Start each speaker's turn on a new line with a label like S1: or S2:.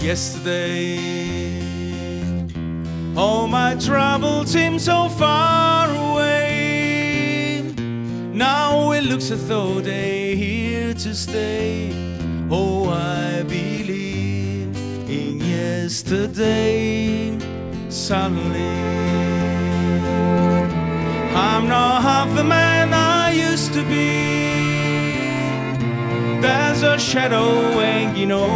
S1: yesterday. All my troubles seem so far away. Now it looks as though they're here to stay. Oh, I believe in yesterday. Suddenly, I'm not half the man I used to be. There's a shadow hanging over